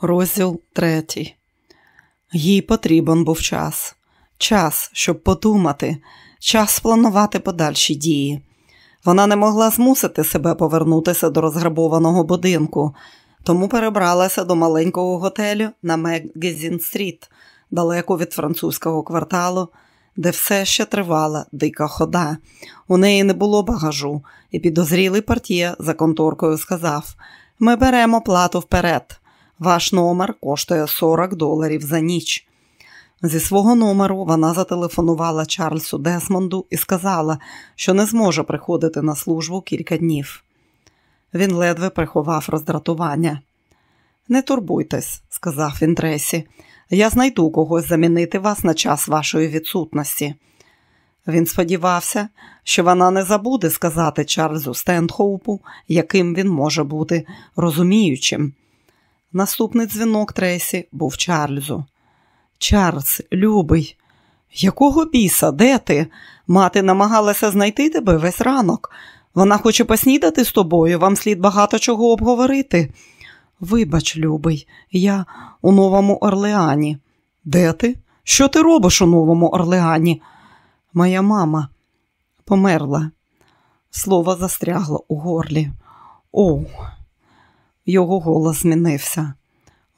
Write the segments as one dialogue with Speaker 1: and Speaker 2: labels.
Speaker 1: Розділ третій. Їй потрібен був час. Час, щоб подумати, час спланувати подальші дії. Вона не могла змусити себе повернутися до розграбованого будинку, тому перебралася до маленького готелю на Меггезін Стріт, далеко від французького кварталу, де все ще тривала дика хода. У неї не було багажу, і підозрілий портє за конторкою сказав: Ми беремо плату вперед. Ваш номер коштує 40 доларів за ніч. Зі свого номеру вона зателефонувала Чарльзу Десмонду і сказала, що не зможе приходити на службу кілька днів. Він ледве приховав роздратування. Не турбуйтесь, сказав він Тресі, я знайду когось замінити вас на час вашої відсутності. Він сподівався, що вона не забуде сказати Чарльзу Стендхоупу, яким він може бути розуміючим. Наступний дзвінок Тресі був Чарльзу. Чарльз, любий, якого біса, де ти? Мати намагалася знайти тебе весь ранок. Вона хоче поснідати з тобою, вам слід багато чого обговорити. Вибач, любий, я у Новому Орлеані. Де ти? Що ти робиш у Новому Орлеані? Моя мама померла. Слово застрягло у горлі. О, його голос змінився.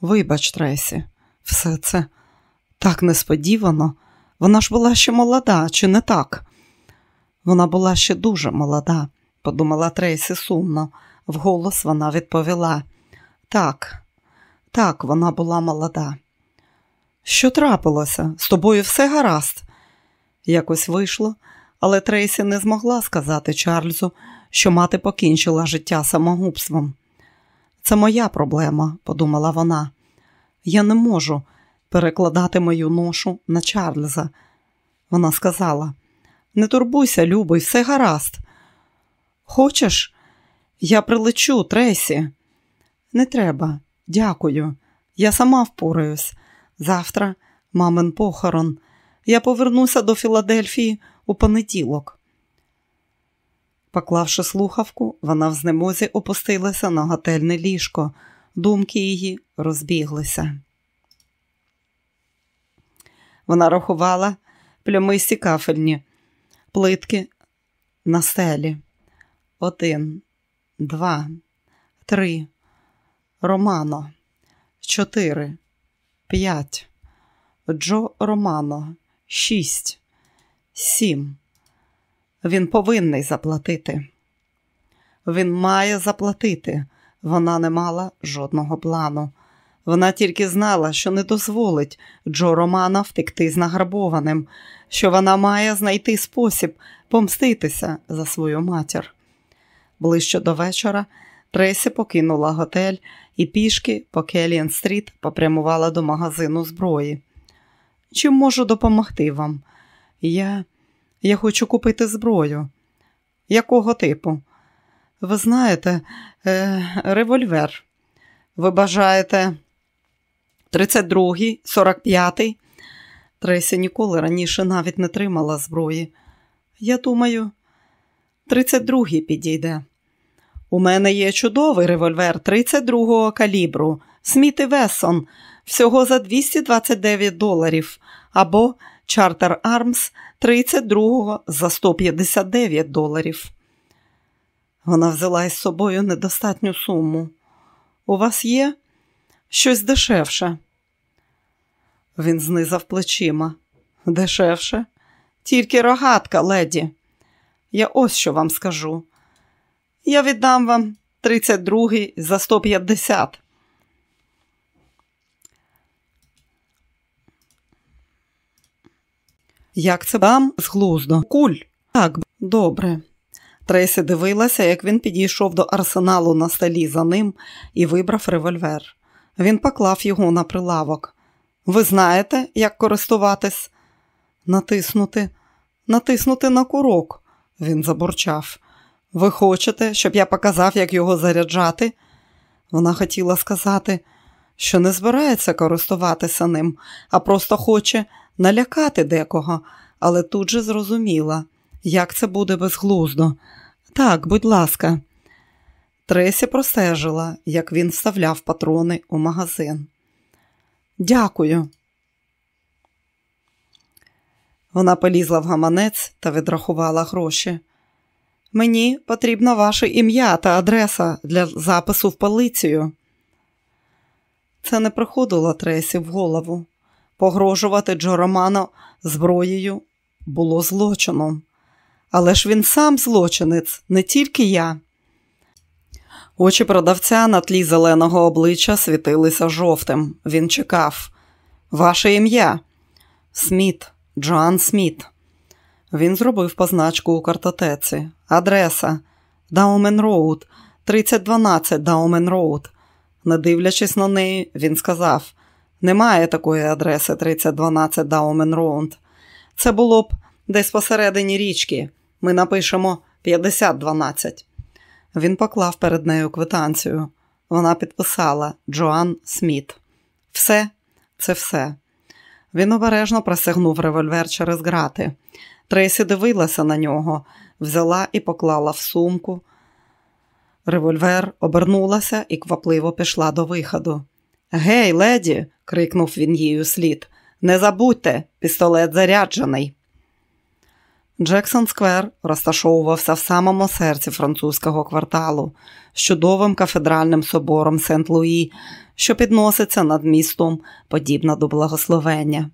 Speaker 1: Вибач, Тресі, все це так несподівано. Вона ж була ще молода, чи не так? Вона була ще дуже молода, подумала Трейсі сумно. Вголос вона відповіла. Так, так, вона була молода. Що трапилося? З тобою все гаразд? Якось вийшло, але Трейсі не змогла сказати Чарльзу, що мати покінчила життя самогубством. Це моя проблема, подумала вона. Я не можу перекладати мою ношу на Чарльза. Вона сказала: Не турбуйся, любий, все гаразд. Хочеш, я прилечу, Тресі? Не треба, дякую. Я сама впораюсь. Завтра мамин похорон. Я повернуся до Філадельфії у понеділок. Поклавши слухавку, вона в знемозі опустилася на готельне ліжко. Думки її розбіглися. Вона рахувала плямисті кафельні, плитки на стелі. Один, два, три. Романо. Чотири, п'ять. Джо Романо. Шість, сім. Він повинний заплатити. Він має заплатити. Вона не мала жодного плану. Вона тільки знала, що не дозволить Джо Романа втекти з награбованим, що вона має знайти спосіб помститися за свою матір. Ближче до вечора Тресі покинула готель і пішки по Келіан Стріт попрямувала до магазину зброї. Чим можу допомогти вам? Я Я хочу купити зброю. Якого типу? Ви знаєте, е, револьвер. Ви бажаєте 32-й, 45-й? Тресі ніколи раніше навіть не тримала зброї. Я думаю, 32-й підійде. У мене є чудовий револьвер 32-го калібру, Сміт і Вессон, всього за 229 доларів, або Charter Arms 32-го за 159 доларів. Вона взяла із собою недостатню суму. У вас є щось дешевше? Він знизав плечима. Дешевше? Тільки рогатка, леді. Я ось що вам скажу. Я віддам вам 32-й за 150. Як це вам з глузду? Куль. Так, добре. Тресі дивилася, як він підійшов до арсеналу на столі за ним і вибрав револьвер. Він поклав його на прилавок. Ви знаєте, як користуватись? Натиснути, натиснути на курок, він забурчав. Ви хочете, щоб я показав, як його заряджати? Вона хотіла сказати, що не збирається користуватися ним, а просто хоче налякати декого, але тут же зрозуміла, як це буде безглуздо. Так, будь ласка. Тресі простежила, як він вставляв патрони у магазин. Дякую. Вона полізла в гаманець та відрахувала гроші. Мені потрібно ваше ім'я та адреса для запису в поліцію. Це не приходило Тресі в голову. Погрожувати Джо Романо зброєю було злочином. Але ж він сам злочинець, не тільки я. Очі продавця на тлі зеленого обличчя світилися жовтим. Він чекав. Ваше ім'я? Сміт, Джоан Сміт. Він зробив позначку у картотеці. Адреса Даумен Роуд, 3012 Даумен Роуд. Не дивлячись на неї, він сказав: Немає такої адреси 3012 Даумен Роуд. Це було б десь посередині річки. Ми напишемо 5012. Він поклав перед нею квитанцію. Вона підписала Джоан Сміт. Все, це все. Він обережно простягнув револьвер через грати. Трейсі дивилася на нього, взяла і поклала в сумку револьвер, обернулася і квапливо пішла до виходу. Гей, леді, крикнув він їй услід. Не забудьте, пістолет заряджений. Джексон Сквер розташовувався в самому серці французького кварталу з чудовим кафедральним собором Сент-Луї, що підноситься над містом, подібно до благословення.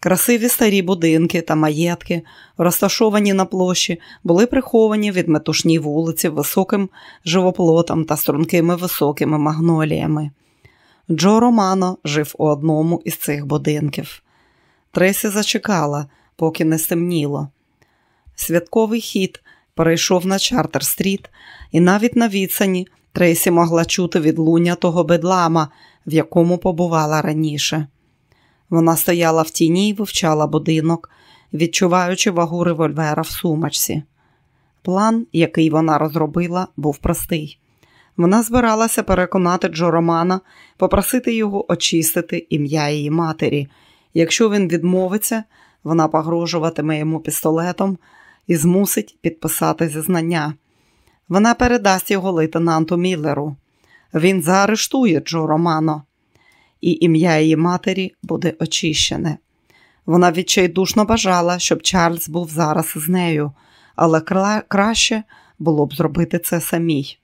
Speaker 1: Красиві старі будинки та маєтки, розташовані на площі, були приховані від метушні вулиці високим живоплотом та стрункими високими магноліями. Джо Романо жив у одному із цих будинків. Тресі зачекала, поки не стемніло. Святковий хід перейшов на Чартер-стріт, і навіть на відстані Трейсі могла чути відлуння того бедлама, в якому побувала раніше. Вона стояла в тіні і вивчала будинок, відчуваючи вагу револьвера в сумочці. План, який вона розробила, був простий. Вона збиралася переконати Джо Романа, попросити його очистити ім'я її матері. Якщо він відмовиться, вона погрожуватиме йому пістолетом і змусить підписати зізнання. Вона передасть його лейтенанту Міллеру. Він заарештує Джо Романо, і ім'я її матері буде очищене. Вона відчайдушно бажала, щоб Чарльз був зараз з нею, але краще було б зробити це самій.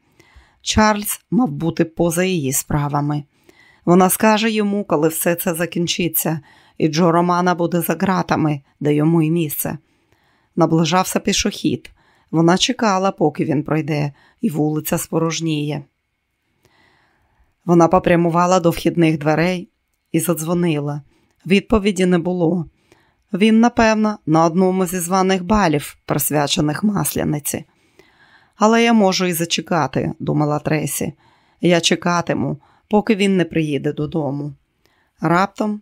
Speaker 1: Чарльз мав бути поза її справами. Вона скаже йому, коли все це закінчиться, і Джо Романа буде за ґратами, де йому й місце. Наближався пішохід. Вона чекала, поки він пройде, і вулиця спорожніє. Вона попрямувала до вхідних дверей і задзвонила. Відповіді не було. Він, напевно, на одному зі званих балів, присвячених масляниці. Але я можу і зачекати, думала Тресі. Я чекатиму, поки він не приїде додому. Раптом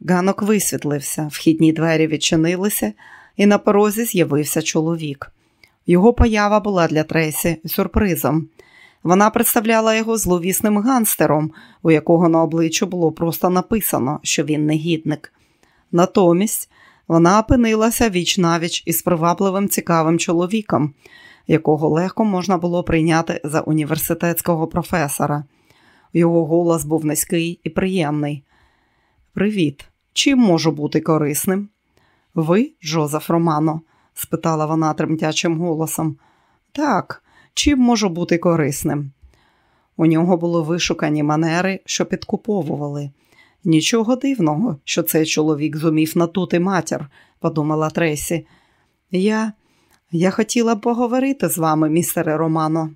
Speaker 1: ганок висвітлився, вхідні двері відчинилися, і на порозі з'явився чоловік. Його поява була для Тресі сюрпризом. Вона представляла його зловісним ганстером, у якого на обличчю було просто написано, що він негідник. Натомість вона опинилася віч навіч із привабливим цікавим чоловіком, якого легко можна було прийняти за університетського професора. Його голос був низький і приємний. Привіт, чим можу бути корисним? Ви, Джозеф Романо? спитала вона тремтячим голосом. Так, чим можу бути корисним? У нього були вишукані манери, що підкуповували. Нічого дивного, що цей чоловік зумів натути матір, подумала Тресі. Я я хотіла б поговорити з вами, містере Романо.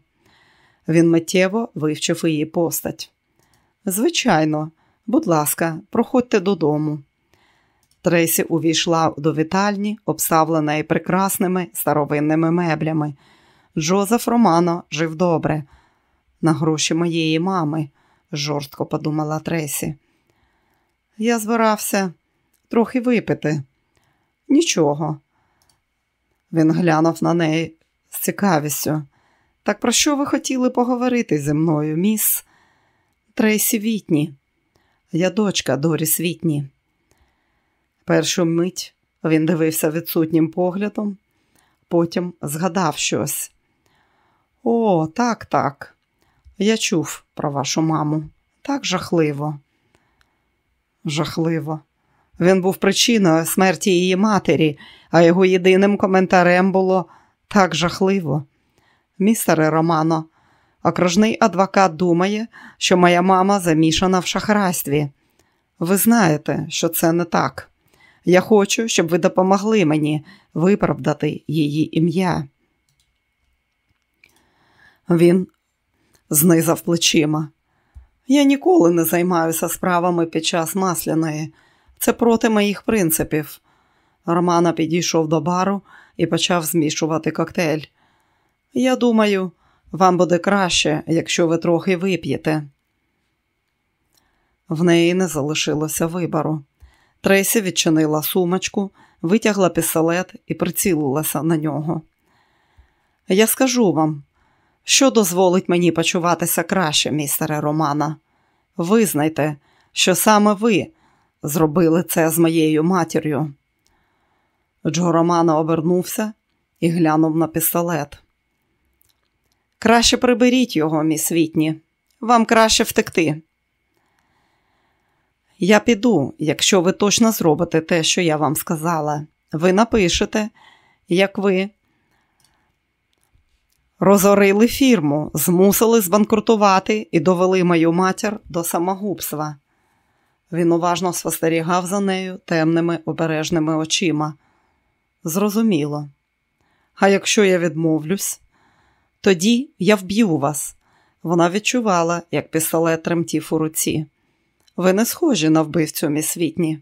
Speaker 1: Він миттєво вивчив її постать. Звичайно, будь ласка, проходьте додому. Тресі увійшла до вітальні, обставленої прекрасними старовинними меблями. Джозеф Романо жив добре. На гроші моєї мами, жорстко подумала Тресі. Я збирався трохи випити. Нічого. Він глянув на неї з цікавістю. Так про що ви хотіли поговорити зі мною, міс? Трейсі Вітні? Я дочка Доріс Вітні. Першу мить він дивився відсутнім поглядом, потім згадав щось. О, так, так. Я чув про вашу маму. Так жахливо. Жахливо. Він був причиною смерті її матері, а його єдиним коментарем було так жахливо. Містере Романо, окружний адвокат думає, що моя мама замішана в шахрайстві. Ви знаєте, що це не так. Я хочу, щоб ви допомогли мені виправдати її ім'я. Він знизав плечима. Я ніколи не займаюся справами під час масляної. Це проти моїх принципів. Романа підійшов до бару і почав змішувати коктейль. Я думаю, вам буде краще, якщо ви трохи вип'єте. В неї не залишилося вибору. Тресі відчинила сумочку, витягла пістолет і прицілилася на нього. Я скажу вам, що дозволить мені почуватися краще, містере Романа. Визнайте, що саме ви зробили це з моєю матір'ю. Джо Романо обернувся і глянув на пістолет. Краще приберіть його, міс Вітні. Вам краще втекти. Я піду, якщо ви точно зробите те, що я вам сказала. Ви напишете, як ви розорили фірму, змусили збанкрутувати і довели мою матір до самогубства. Він уважно спостерігав за нею темними обережними очима. Зрозуміло. А якщо я відмовлюсь, тоді я вб'ю вас. Вона відчувала, як пістолет тремтів у руці. Ви не схожі на вбивцю місвітні.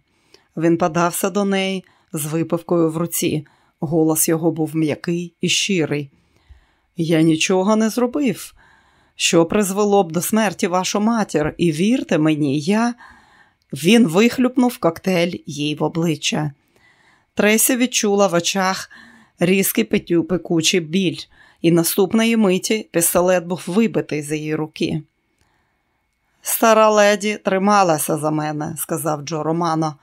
Speaker 1: Він подався до неї з випивкою в руці. Голос його був м'який і щирий. Я нічого не зробив, що призвело б до смерті вашу матір, і вірте мені, я. Він вихлюпнув коктейль їй в обличчя. Тресі відчула в очах різкий петю пекучий біль, і наступної миті пістолет був вибитий з її руки. Стара леді трималася за мене, сказав Джо Романо,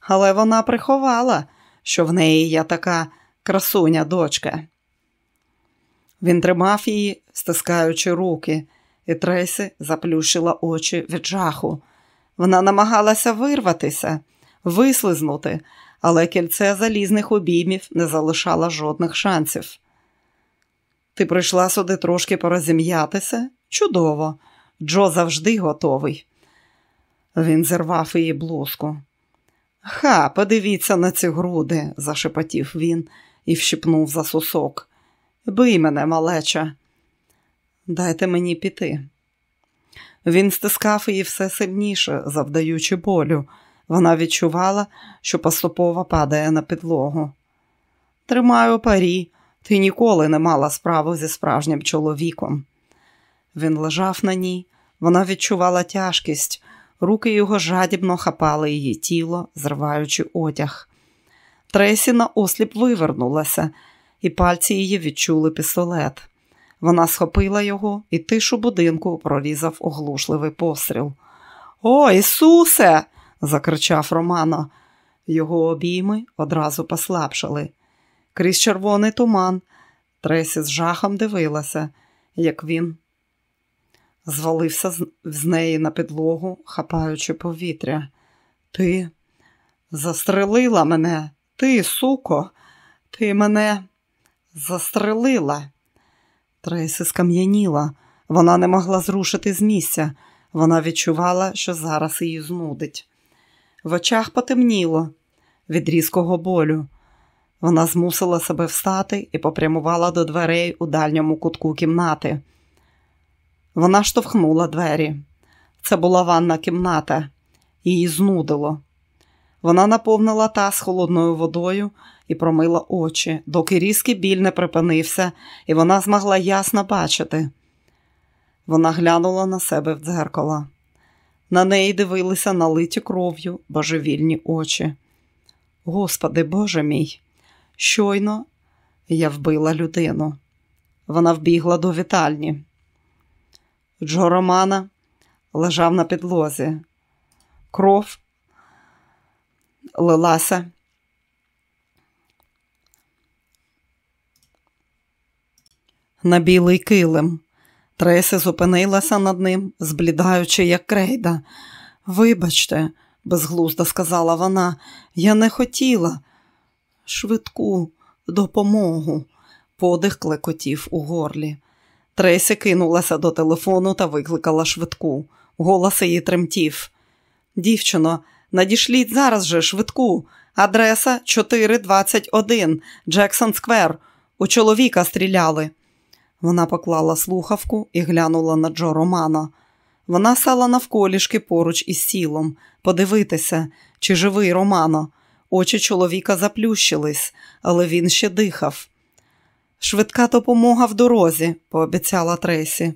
Speaker 1: але вона приховала, що в неї є така красуня дочка. Він тримав її, стискаючи руки, і Тресі заплющила очі від жаху. Вона намагалася вирватися, вислизнути, але кільце залізних обіймів не залишало жодних шансів. Ти прийшла сюди трошки порозім'ятися? Чудово, Джо завжди готовий. Він зірвав її блузку. Ха, подивіться на ці груди, зашепотів він і вщипнув за сусок. Бий мене, малеча, дайте мені піти. Він стискав її все сильніше, завдаючи болю. Вона відчувала, що поступово падає на підлогу. Тримаю парі, ти ніколи не мала справу зі справжнім чоловіком. Він лежав на ній, вона відчувала тяжкість, руки його жадібно хапали її тіло, зриваючи одяг. Тресі на осліп вивернулася, і пальці її відчули пістолет. Вона схопила його і тишу будинку прорізав оглушливий постріл. О, Ісусе! закричав Романо. Його обійми одразу послабшали. Крізь червоний туман Тресі з жахом дивилася, як він звалився з неї на підлогу, хапаючи повітря. Ти застрелила мене, ти, суко, ти мене застрелила. Трейсі скам'яніла. Вона не могла зрушити з місця. Вона відчувала, що зараз її знудить. В очах потемніло від різкого болю. Вона змусила себе встати і попрямувала до дверей у дальньому кутку кімнати. Вона штовхнула двері. Це була ванна кімната, її знудило. Вона наповнила таз холодною водою і промила очі, доки різкий біль не припинився, і вона змогла ясно бачити. Вона глянула на себе в дзеркало. На неї дивилися налиті кров'ю божевільні очі. Господи, Боже мій, щойно я вбила людину. Вона вбігла до вітальні. Джо Романа лежав на підлозі. Кров лилася на білий килим. Тресі зупинилася над ним, зблідаючи, як крейда. Вибачте, безглуздо сказала вона, я не хотіла. Швидку допомогу, подих клекотів у горлі. Тресі кинулася до телефону та викликала швидку. Голос її тремтів. Дівчино, надішліть зараз же швидку. Адреса 421 Джексон Сквер. У чоловіка стріляли. Вона поклала слухавку і глянула на Джо Романа. Вона сала навколішки поруч із сілом, подивитися, чи живий Романо. Очі чоловіка заплющились, але він ще дихав. Швидка допомога в дорозі, пообіцяла Тресі.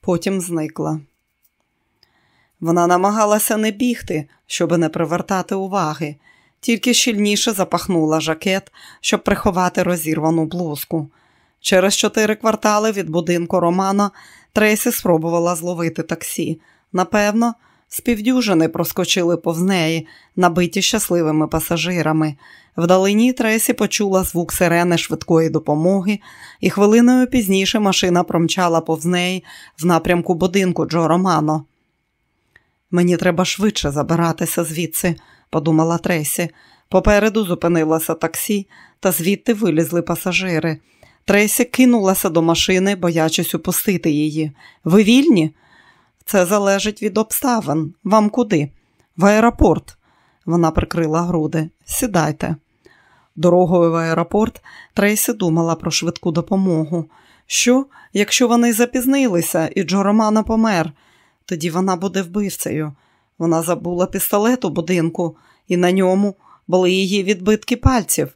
Speaker 1: Потім зникла. Вона намагалася не бігти, щоб не привертати уваги, тільки щільніше запахнула жакет, щоб приховати розірвану блузку. Через чотири квартали від будинку Романа Трейсі спробувала зловити таксі. Напевно, співдюжини проскочили повз неї, набиті щасливими пасажирами. Вдалині Тресі почула звук сирени швидкої допомоги, і хвилиною пізніше машина промчала повз неї в напрямку будинку Джо Романо. Мені треба швидше забиратися звідси, подумала Тресі. Попереду зупинилося таксі, та звідти вилізли пасажири. Тресі кинулася до машини, боячись упустити її. Ви вільні? Це залежить від обставин. Вам куди? В аеропорт. Вона прикрила груди. Сідайте. Дорогою в аеропорт Трейсі думала про швидку допомогу. Що, якщо вони запізнилися і Джо Романо помер? Тоді вона буде вбивцею. Вона забула пістолет у будинку, і на ньому були її відбитки пальців.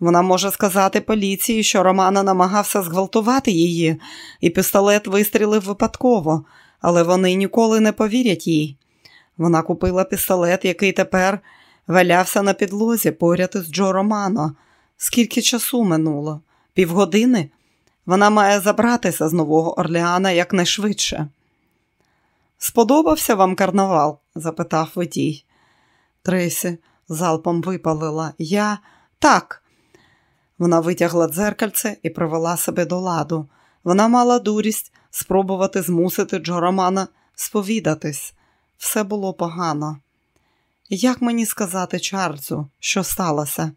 Speaker 1: Вона може сказати поліції, що Романа намагався зґвалтувати її, і пістолет вистрілив випадково, але вони ніколи не повірять їй. Вона купила пістолет, який тепер валявся на підлозі поряд із Джо Романо. Скільки часу минуло? Півгодини? Вона має забратися з Нового Орлеана якнайшвидше. Сподобався вам карнавал? запитав водій. Тресі залпом випалила. Я так. Вона витягла дзеркальце і привела себе до ладу. Вона мала дурість спробувати змусити Джоромана сповідатись. Все було погано. Як мені сказати Чарльзу, що сталося?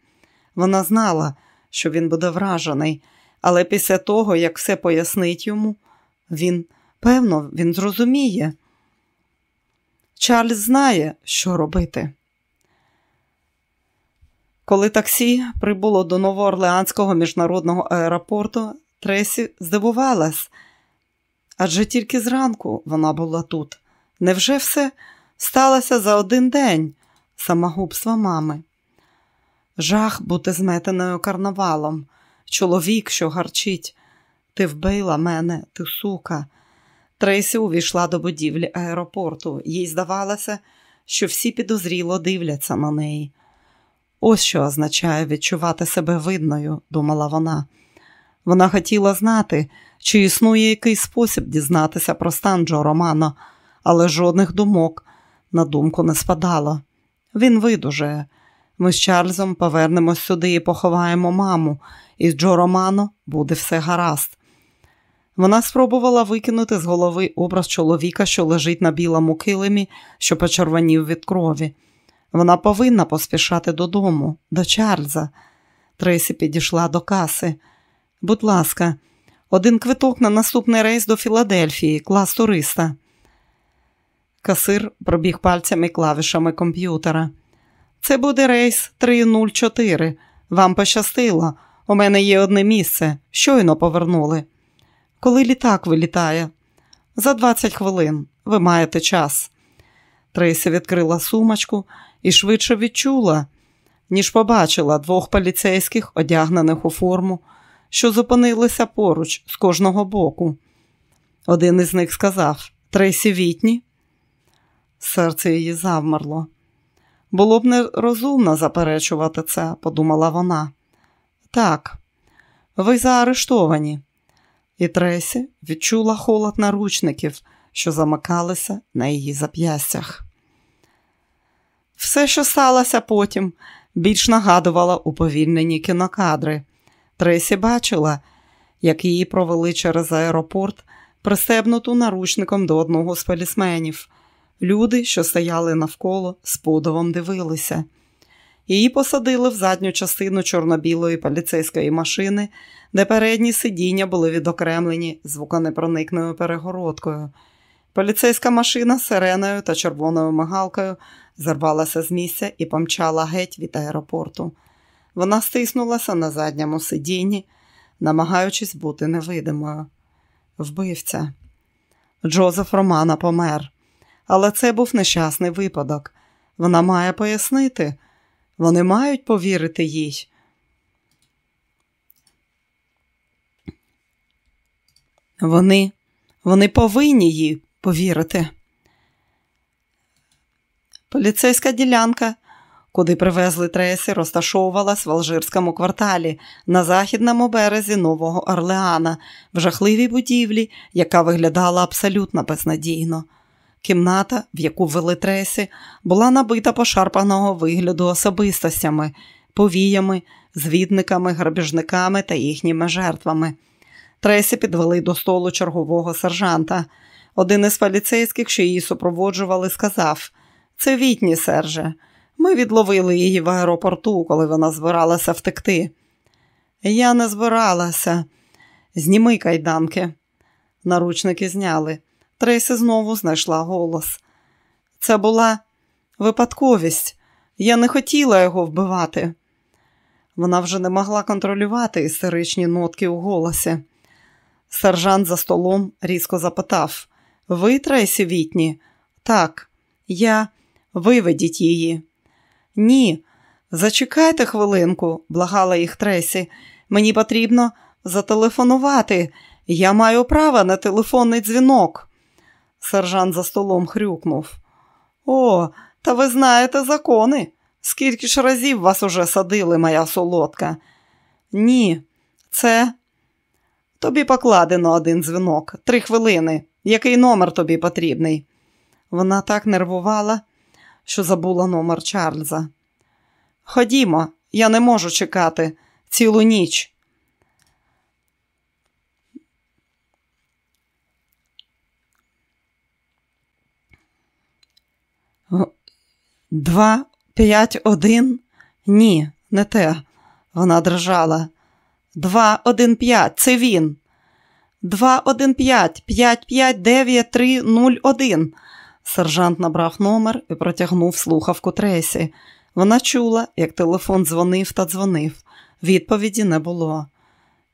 Speaker 1: Вона знала, що він буде вражений, але після того, як все пояснить йому, він, певно, він зрозуміє. Чарльз знає, що робити. Коли таксі прибуло до Новоорлеанського міжнародного аеропорту, Тресі здивувалась, адже тільки зранку вона була тут. Невже все сталося за один день самогубства мами? Жах бути зметеною карнавалом, чоловік, що гарчить. Ти вбила мене, ти сука. Трейсі увійшла до будівлі аеропорту. Їй здавалося, що всі підозріло дивляться на неї. Ось що означає відчувати себе видною, думала вона. Вона хотіла знати, чи існує якийсь спосіб дізнатися про стан Джо Романо, але жодних думок на думку не спадало. Він видужає. Ми з Чарльзом повернемось сюди і поховаємо маму, і з Джо Романо буде все гаразд. Вона спробувала викинути з голови образ чоловіка, що лежить на білому килимі, що почервонів від крові. Вона повинна поспішати додому, до Чарльза. Трейсі підійшла до каси. Будь ласка, один квиток на наступний рейс до Філадельфії, клас туриста. Касир пробіг пальцями клавішами комп'ютера. Це буде рейс 304. Вам пощастило. У мене є одне місце. Щойно повернули. Коли літак вилітає? За 20 хвилин. Ви маєте час. Трейсі відкрила сумочку і швидше відчула, ніж побачила двох поліцейських, одягнених у форму, що зупинилися поруч з кожного боку. Один із них сказав Трейсі Вітні. Серце її завмерло. Було б нерозумно заперечувати це, подумала вона. Так, ви заарештовані. І Тресі відчула холод наручників, що замикалися на її зап'ястях. Все, що сталося потім, більш нагадувало уповільнені кінокадри. Тресі бачила, як її провели через аеропорт пристебнуту наручником до одного з полісменів. Люди, що стояли навколо, з подивом дивилися. Її посадили в задню частину чорно-білої поліцейської машини, де передні сидіння були відокремлені звуконепроникною перегородкою. Поліцейська машина з сиреною та червоною мигалкою зірвалася з місця і помчала геть від аеропорту. Вона стиснулася на задньому сидінні, намагаючись бути невидимою. Вбивця. Джозеф Романа помер. Але це був нещасний випадок. Вона має пояснити. Вони мають повірити їй. Вони, Вони повинні їй повірити. Поліцейська ділянка, куди привезли Тресі, розташовувалась в Алжирському кварталі на західному березі Нового Орлеана, в жахливій будівлі, яка виглядала абсолютно безнадійно. Кімната, в яку ввели Тресі, була набита пошарпаного вигляду особистостями, повіями, звідниками, грабіжниками та їхніми жертвами. Тресі підвели до столу чергового сержанта. Один із поліцейських, що її супроводжували, сказав: Це Вітні, серже. Ми відловили її в аеропорту, коли вона збиралася втекти. Я не збиралася. Зніми кайданки. Наручники зняли. Трейсі знову знайшла голос. Це була випадковість. Я не хотіла його вбивати. Вона вже не могла контролювати істеричні нотки у голосі. Сержант за столом різко запитав Ви, Трейсі Вітні? Так, я виведіть її. Ні, зачекайте хвилинку, благала їх Тресі. Мені потрібно зателефонувати. Я маю право на телефонний дзвінок. Сержант за столом хрюкнув. О, та ви знаєте закони. Скільки ж разів вас уже садили, моя солодка? Ні, це тобі покладено один дзвінок, три хвилини. Який номер тобі потрібний? Вона так нервувала, що забула номер Чарльза. Ходімо, я не можу чекати цілу ніч. Два, п'ять, один? Ні, не те. Вона дрижала. Два, один, п'ять. Це він. Два, один, п'ять, п'ять, п'ять, дев'ять, три, нуль, один. Сержант набрав номер і протягнув слухавку Тресі. Вона чула, як телефон дзвонив та дзвонив. Відповіді не було.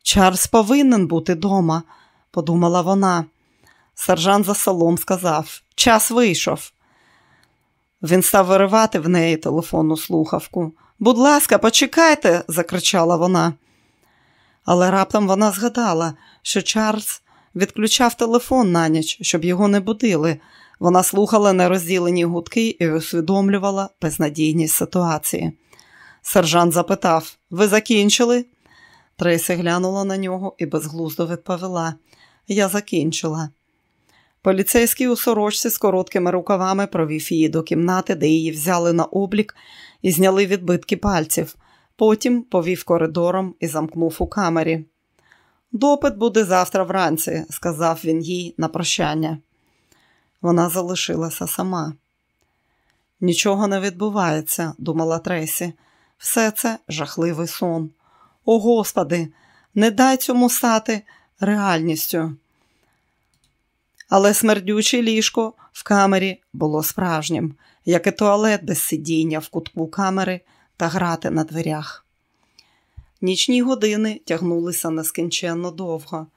Speaker 1: Чарльз повинен бути дома, подумала вона. Сержант за столом сказав: Час вийшов. Він став виривати в неї телефонну слухавку. Будь ласка, почекайте, закричала вона. Але раптом вона згадала, що Чарльз відключав телефон на ніч, щоб його не будили. Вона слухала нерозділені гудки і усвідомлювала безнадійність ситуації. Сержант запитав: Ви закінчили? Трейсі глянула на нього і безглуздо відповіла: Я закінчила. Поліцейський у сорочці з короткими рукавами провів її до кімнати, де її взяли на облік і зняли відбитки пальців. Потім повів коридором і замкнув у камері. Допит буде завтра вранці, сказав він їй на прощання. Вона залишилася сама. Нічого не відбувається, думала Тресі. Все це жахливий сон. О Господи, не дай цьому стати реальністю але смердюче ліжко в камері було справжнім, як і туалет без сидіння в кутку камери та грати на дверях. Нічні години тягнулися нескінченно довго.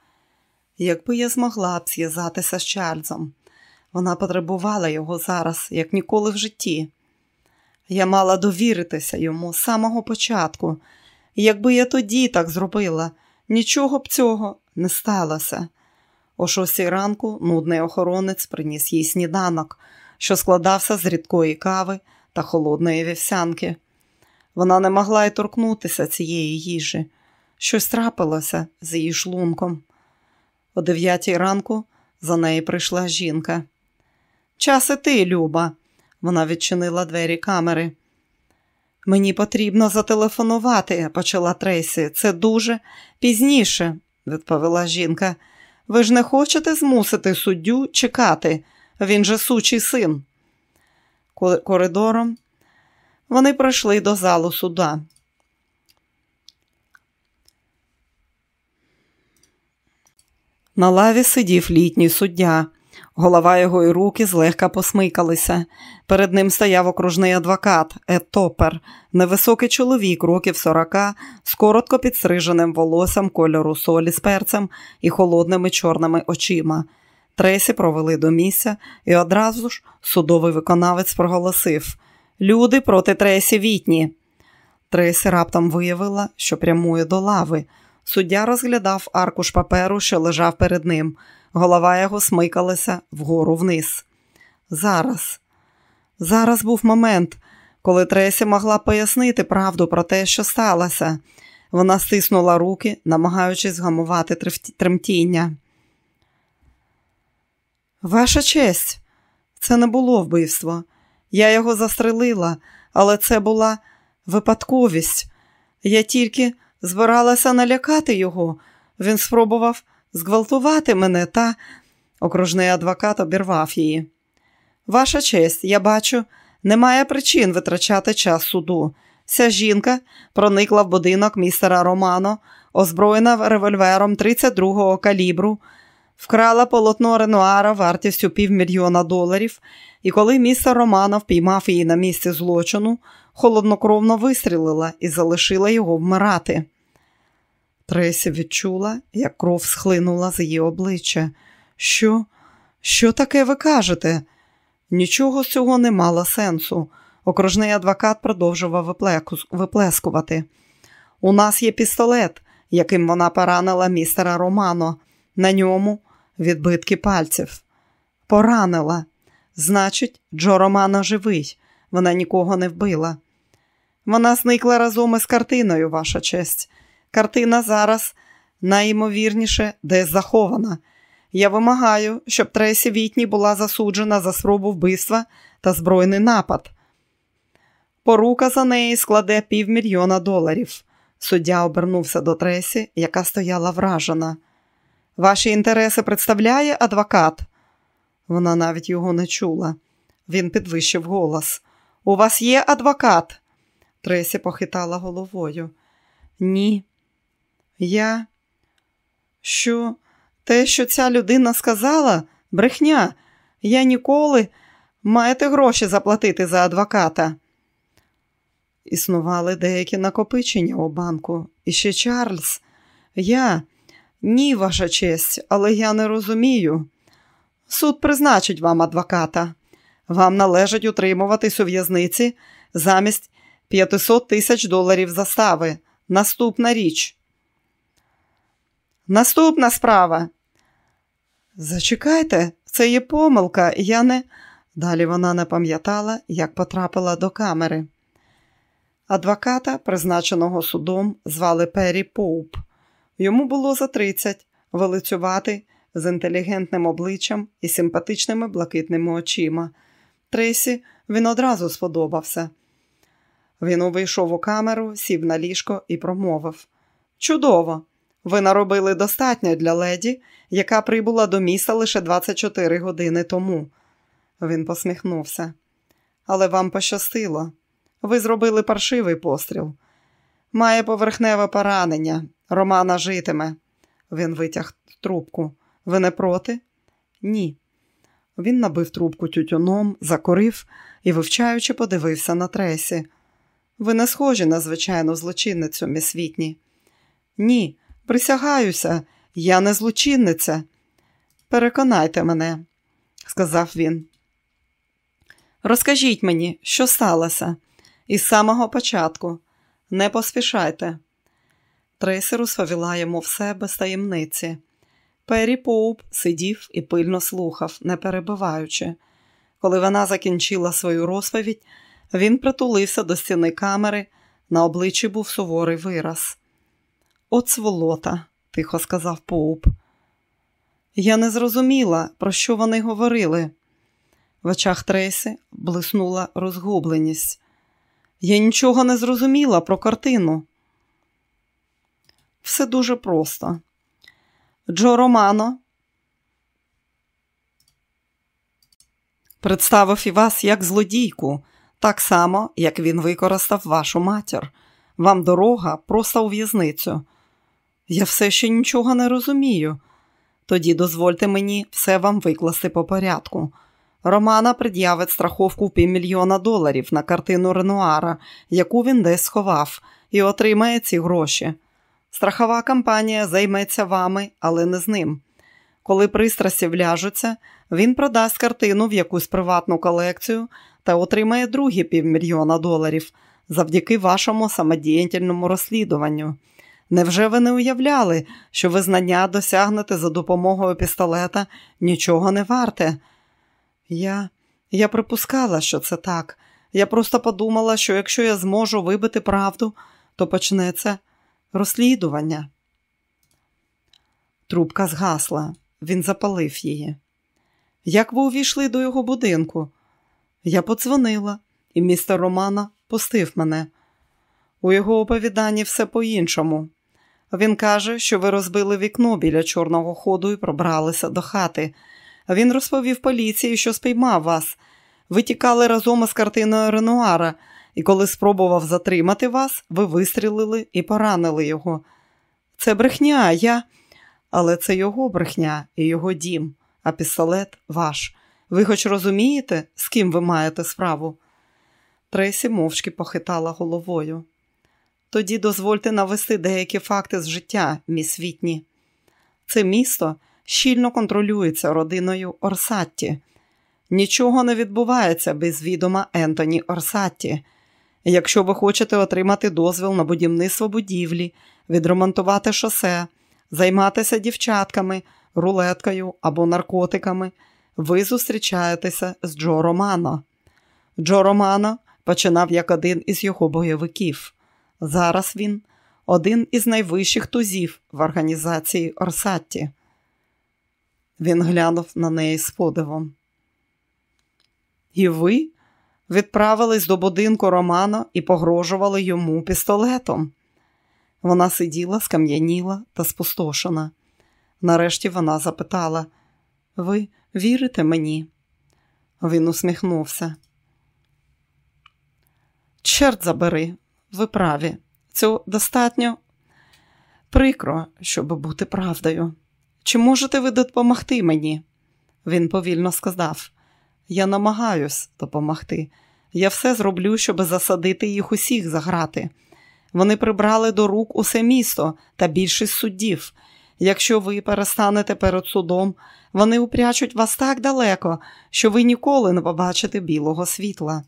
Speaker 1: Якби я змогла б зв'язатися з Чарльзом, вона потребувала його зараз, як ніколи в житті. Я мала довіритися йому з самого початку, якби я тоді так зробила, нічого б цього не сталося. О шостій ранку нудний охоронець приніс їй сніданок, що складався з рідкої кави та холодної вівсянки. Вона не могла й торкнутися цієї їжі. Щось трапилося з її шлунком. О дев'ятій ранку за неї прийшла жінка. Час і ти, Люба, вона відчинила двері камери. Мені потрібно зателефонувати, почала Трейсі. Це дуже пізніше, відповіла жінка. Ви ж не хочете змусити суддю чекати? Він же сучий син. Коридором вони пройшли до залу суда. На лаві сидів літній суддя. Голова його і руки злегка посмикалися. Перед ним стояв окружний адвокат Ед Топер, невисокий чоловік, років сорока, з коротко підстриженим волоссям кольору солі з перцем і холодними чорними очима. Тресі провели до місця, і одразу ж судовий виконавець проголосив Люди проти Тресі вітні. Тресі раптом виявила, що прямує до лави. Суддя розглядав аркуш паперу, що лежав перед ним. Голова його смикалася вгору вниз. Зараз, зараз був момент, коли Тресі могла пояснити правду про те, що сталося. Вона стиснула руки, намагаючись згамувати тремтіння. Ваша честь, це не було вбивство. Я його застрелила, але це була випадковість. Я тільки збиралася налякати його. Він спробував зґвалтувати мене та окружний адвокат обірвав її. Ваша честь, я бачу, немає причин витрачати час суду. Ця жінка проникла в будинок містера Романо, озброєна револьвером 32-го калібру, вкрала полотно Ренуара вартістю півмільйона доларів, і коли містер Романо впіймав її на місці злочину, холоднокровно вистрілила і залишила його вмирати. Тресі відчула, як кров схлинула з її обличчя. Що? Що таке ви кажете? Нічого з цього не мало сенсу. Окружний адвокат продовжував виплескувати. У нас є пістолет, яким вона поранила містера Романо. На ньому відбитки пальців. Поранила. Значить, Джо Романо живий. Вона нікого не вбила. Вона зникла разом із картиною, ваша честь. Картина зараз найімовірніше десь захована. Я вимагаю, щоб Тресі Вітні була засуджена за спробу вбивства та збройний напад. Порука за неї складе півмільйона доларів. Суддя обернувся до Тресі, яка стояла вражена. Ваші інтереси представляє адвокат? Вона навіть його не чула. Він підвищив голос. У вас є адвокат? Тресі похитала головою. Ні. Я. Що? Те, що ця людина сказала, брехня. Я ніколи маєте гроші заплатити за адвоката. Існували деякі накопичення у банку. І ще Чарльз. Я. Ні, ваша честь, але я не розумію. Суд призначить вам адвоката. Вам належить утримуватись у в'язниці замість 500 тисяч доларів застави. Наступна річ. Наступна справа. Зачекайте, це є помилка, я не. Далі вона не пам'ятала, як потрапила до камери. Адвоката, призначеного судом, звали Пері Поуп. Йому було за 30, велицювати, з інтелігентним обличчям і симпатичними блакитними очима. Тресі він одразу сподобався. Він увійшов у камеру, сів на ліжко і промовив: Чудово! Ви наробили достатньо для леді, яка прибула до міста лише 24 години тому. Він посміхнувся. Але вам пощастило. Ви зробили паршивий постріл. Має поверхневе поранення. Романа житиме. Він витяг трубку. Ви не проти? Ні. Він набив трубку тютюном, закурив і, вивчаючи, подивився на тресі. Ви не схожі на звичайну злочинницю, міс Вітні. Ні, присягаюся, я не злочинниця. Переконайте мене, сказав він. Розкажіть мені, що сталося? Із самого початку. Не поспішайте. Тресі розповіла йому все без таємниці. Пері Поуп сидів і пильно слухав, не перебиваючи. Коли вона закінчила свою розповідь, він притулився до стіни камери, на обличчі був суворий вираз. От сволота, тихо сказав Поуп. Я не зрозуміла, про що вони говорили. В очах Трейси блиснула розгубленість. Я нічого не зрозуміла про картину. Все дуже просто. Джо Романо представив і вас як злодійку, так само, як він використав вашу матір. Вам дорога просто у в'язницю. Я все ще нічого не розумію. Тоді дозвольте мені все вам викласти по порядку. Романа пред'явить страховку півмільйона доларів на картину Ренуара, яку він десь сховав, і отримає ці гроші. Страхова компанія займеться вами, але не з ним. Коли пристрасті вляжуться, він продасть картину в якусь приватну колекцію та отримає другі півмільйона доларів завдяки вашому самодіятельному розслідуванню. Невже ви не уявляли, що визнання досягнете за допомогою пістолета нічого не варте? Я я припускала, що це так. Я просто подумала, що якщо я зможу вибити правду, то почнеться розслідування. Трубка згасла, він запалив її. Як ви увійшли до його будинку? Я подзвонила, і містер Романа пустив мене. У його оповіданні все по-іншому. Він каже, що ви розбили вікно біля чорного ходу і пробралися до хати. Він розповів поліції, що спіймав вас. Ви тікали разом із картиною Ренуара, і коли спробував затримати вас, ви вистрілили і поранили його. Це брехня, я. Але це його брехня і його дім, а пістолет ваш. Ви хоч розумієте, з ким ви маєте справу? Тресі мовчки похитала головою. Тоді дозвольте навести деякі факти з життя, міс Вітні. Це місто щільно контролюється родиною Орсатті. Нічого не відбувається без відома Ентоні Орсатті. Якщо ви хочете отримати дозвіл на будівництво будівлі, відремонтувати шосе, займатися дівчатками, рулеткою або наркотиками, ви зустрічаєтеся з Джо Романо. Джо Романо починав як один із його бойовиків. Зараз він один із найвищих тузів в організації Орсатті. Він глянув на неї з подивом. І ви відправились до будинку Романа і погрожували йому пістолетом. Вона сиділа, скам'яніла та спустошена. Нарешті вона запитала: Ви вірите мені? Він усміхнувся. Черт забери, ви праві. Це достатньо прикро, щоб бути правдою. Чи можете ви допомогти мені? Він повільно сказав: Я намагаюсь допомогти. Я все зроблю, щоб засадити їх усіх за грати. Вони прибрали до рук усе місто та більшість суддів. Якщо ви перестанете перед судом, вони упрячуть вас так далеко, що ви ніколи не побачите білого світла.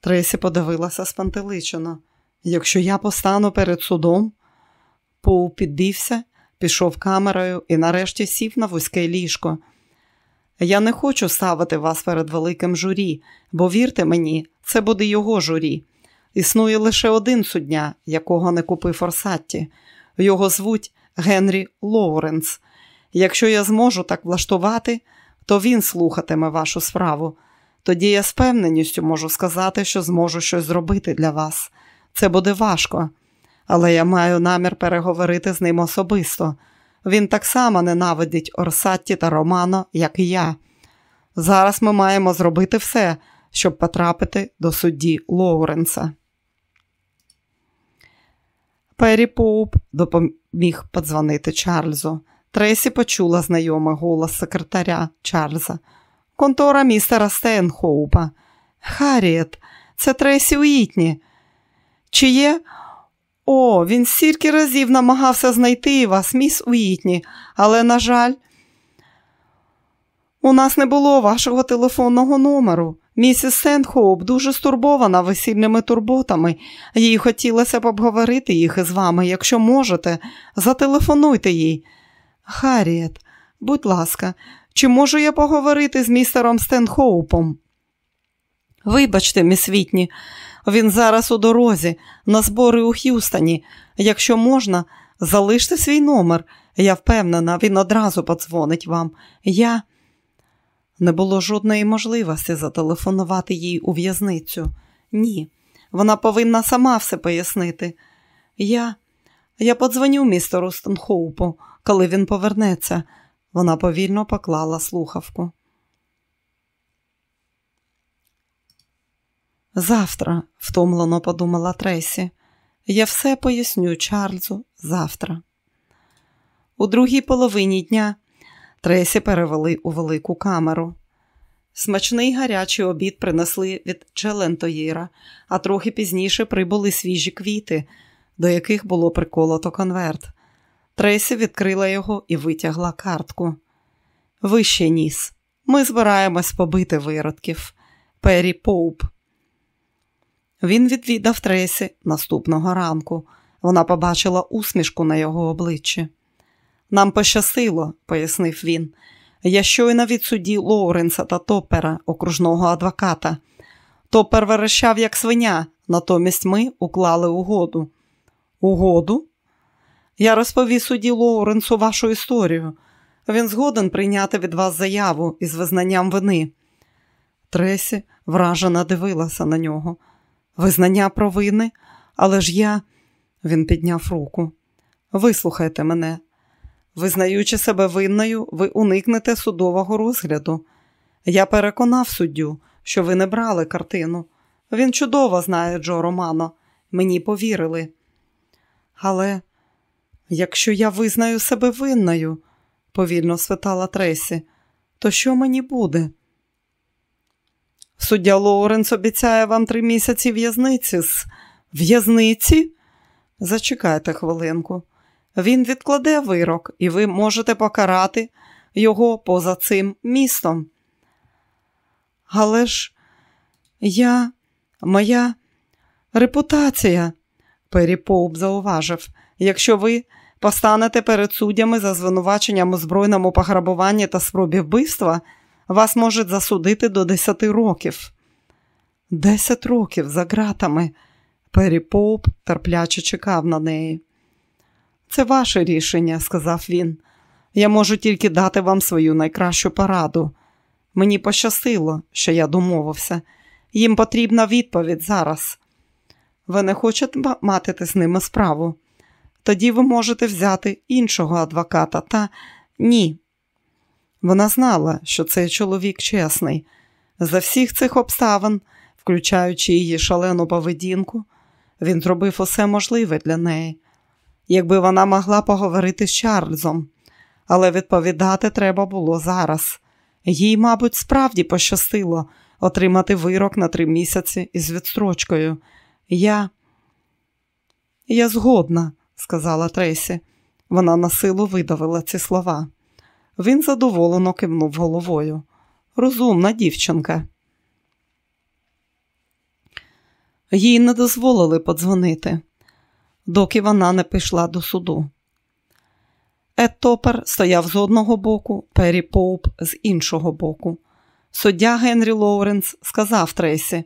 Speaker 1: Тресі подивилася спантеличено. Якщо я постану перед судом, Поу підбився, пішов камерою і нарешті сів на вузьке ліжко. Я не хочу ставити вас перед великим журі, бо вірте мені, це буде його журі. Існує лише один суддя, якого не купив Форсатті. Його звуть Генрі Лоуренс. Якщо я зможу так влаштувати, то він слухатиме вашу справу. Тоді я з певненістю можу сказати, що зможу щось зробити для вас. Це буде важко, але я маю намір переговорити з ним особисто. Він так само ненавидить Орсатті та Романо, як і я. Зараз ми маємо зробити все, щоб потрапити до судді Лоуренса. Пері Поуп допоміг подзвонити Чарльзу. Тресі почула знайомий голос секретаря Чарльза. Контора містера Стенхоупа. Харріет, це Тресі Уітні. Чи є? О, він стільки разів намагався знайти вас, міс Уітні, але, на жаль, у нас не було вашого телефонного номеру. Місіс Сендхоуп дуже стурбована весільними турботами. Їй хотілося б обговорити їх із вами. Якщо можете, зателефонуйте їй. Харріет, будь ласка, чи можу я поговорити з містером Стенхоупом? Вибачте, міс Вітні, він зараз у дорозі, на збори у Х'юстоні. Якщо можна, залиште свій номер. Я впевнена, він одразу подзвонить вам. Я не було жодної можливості зателефонувати їй у в'язницю. Ні, вона повинна сама все пояснити. Я Я подзвоню містеру Стенхоупу, коли він повернеться. Вона повільно поклала слухавку. Завтра, втомлено подумала Тресі, я все поясню Чарльзу завтра. У другій половині дня Тресі перевели у велику камеру. Смачний гарячий обід принесли від Челентоїра, а трохи пізніше прибули свіжі квіти, до яких було приколото конверт. Тресі відкрила його і витягла картку. Вище ніс. Ми збираємось побити виродків. Пері Поуп. Він відвідав Тресі наступного ранку. Вона побачила усмішку на його обличчі. Нам пощастило, пояснив він. Я щойно від судді Лоуренса та Топера, окружного адвоката. Топер верещав, як свиня, натомість ми уклали угоду. Угоду? Я розповів судді Лоуренсу вашу історію. Він згоден прийняти від вас заяву із визнанням вини. Тресі вражено дивилася на нього. Визнання провини, але ж я. Він підняв руку. Вислухайте мене. Визнаючи себе винною, ви уникнете судового розгляду. Я переконав суддю, що ви не брали картину. Він чудово знає Джо Романо. Мені повірили. Але якщо я визнаю себе винною, повільно свитала Тресі, то що мені буде? Суддя Лоуренс обіцяє вам три місяці в'язниці з в'язниці? Зачекайте хвилинку. Він відкладе вирок, і ви можете покарати його поза цим містом. Але ж я, моя репутація, Пері Поуп зауважив, якщо ви постанете перед суддями за звинуваченням у збройному пограбуванні та спробі вбивства, вас можуть засудити до 10 років. Десять років за ґратами. Пері терпляче чекав на неї. Це ваше рішення, сказав він. Я можу тільки дати вам свою найкращу пораду. Мені пощастило, що я домовився. Їм потрібна відповідь зараз. Ви не хочете мати з ними справу? Тоді ви можете взяти іншого адвоката, та ні. Вона знала, що цей чоловік чесний. За всіх цих обставин, включаючи її шалену поведінку, він зробив усе можливе для неї якби вона могла поговорити з Чарльзом, але відповідати треба було зараз. Їй, мабуть, справді пощастило отримати вирок на три місяці із відстрочкою. Я Я згодна, сказала Тресі. Вона на силу видавила ці слова. Він задоволено кивнув головою. Розумна дівчинка. Їй не дозволили подзвонити доки вона не пішла до суду. Ед Топер стояв з одного боку, Пері Поуп з іншого боку. Суддя Генрі Лоуренс сказав Тресі,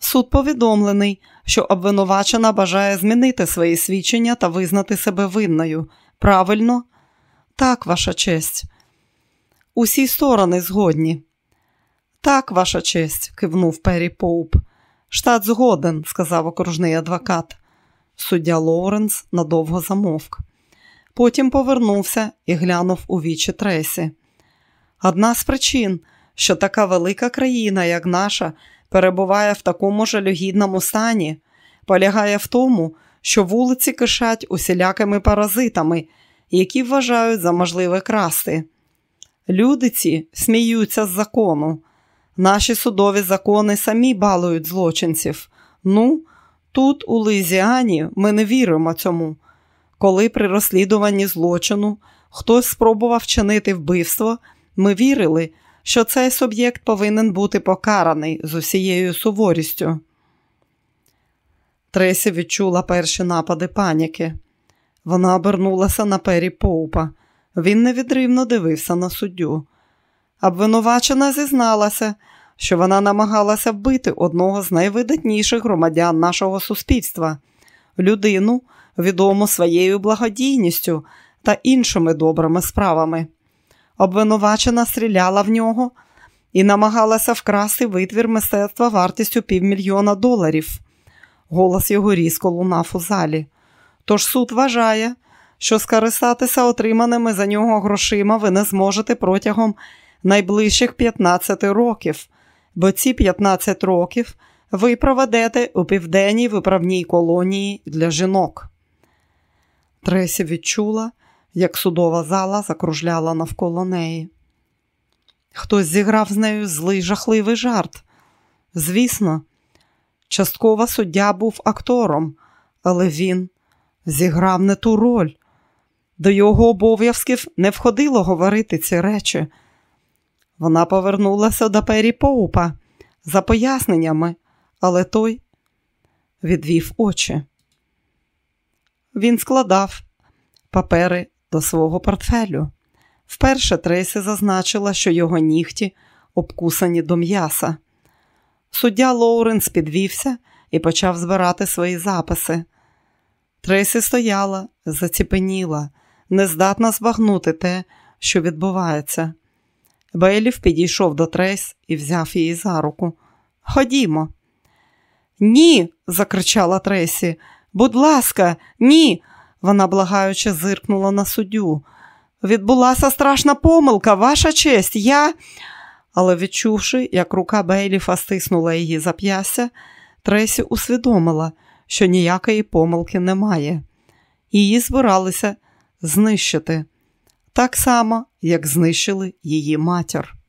Speaker 1: суд повідомлений, що обвинувачена бажає змінити свої свідчення та визнати себе винною. Правильно? Так, ваша честь. Усі сторони згодні. Так, ваша честь, кивнув Пері Поуп. Штат згоден, сказав окружний адвокат. Суддя Лоуренс надовго замовк. Потім повернувся і глянув у вічі Тресі. Одна з причин, що така велика країна, як наша, перебуває в такому жалюгідному стані, полягає в тому, що вулиці кишать усілякими паразитами, які вважають за можливе красти. Люди ці сміються з закону. Наші судові закони самі балують злочинців. Ну, Тут, у Луїзіані, ми не віримо цьому. Коли при розслідуванні злочину хтось спробував чинити вбивство, ми вірили, що цей суб'єкт повинен бути покараний з усією суворістю. Тресі відчула перші напади паніки. Вона обернулася на пері Поупа. Він невідривно дивився на суддю. Обвинувачена зізналася, що вона намагалася вбити одного з найвидатніших громадян нашого суспільства, людину, відому своєю благодійністю та іншими добрими справами. Обвинувачена стріляла в нього і намагалася вкрасти витвір мистецтва вартістю півмільйона доларів. Голос його різко лунав у залі. Тож суд вважає, що скористатися отриманими за нього грошима ви не зможете протягом найближчих 15 років бо ці 15 років ви проведете у південній виправній колонії для жінок. Тресі відчула, як судова зала закружляла навколо неї. Хтось зіграв з нею злий жахливий жарт. Звісно, частково суддя був актором, але він зіграв не ту роль. До його обов'язків не входило говорити ці речі. Вона повернулася до Пері Поупа за поясненнями, але той відвів очі. Він складав папери до свого портфелю. Вперше Трейсі зазначила, що його нігті обкусані до м'яса. Суддя Лоуренс підвівся і почав збирати свої записи. Трейсі стояла, заціпеніла, нездатна збагнути те, що відбувається. Бейлів підійшов до Трейс і взяв її за руку. Ходімо. Ні, закричала Трейсі. Будь ласка, ні. Вона благаюче зиркнула на суддю. Відбулася страшна помилка, ваша честь, я. Але відчувши, як рука Бейліфа стиснула її зап'ястя, Тресі усвідомила, що ніякої помилки немає. Її збиралися знищити так само, як знищили її матір.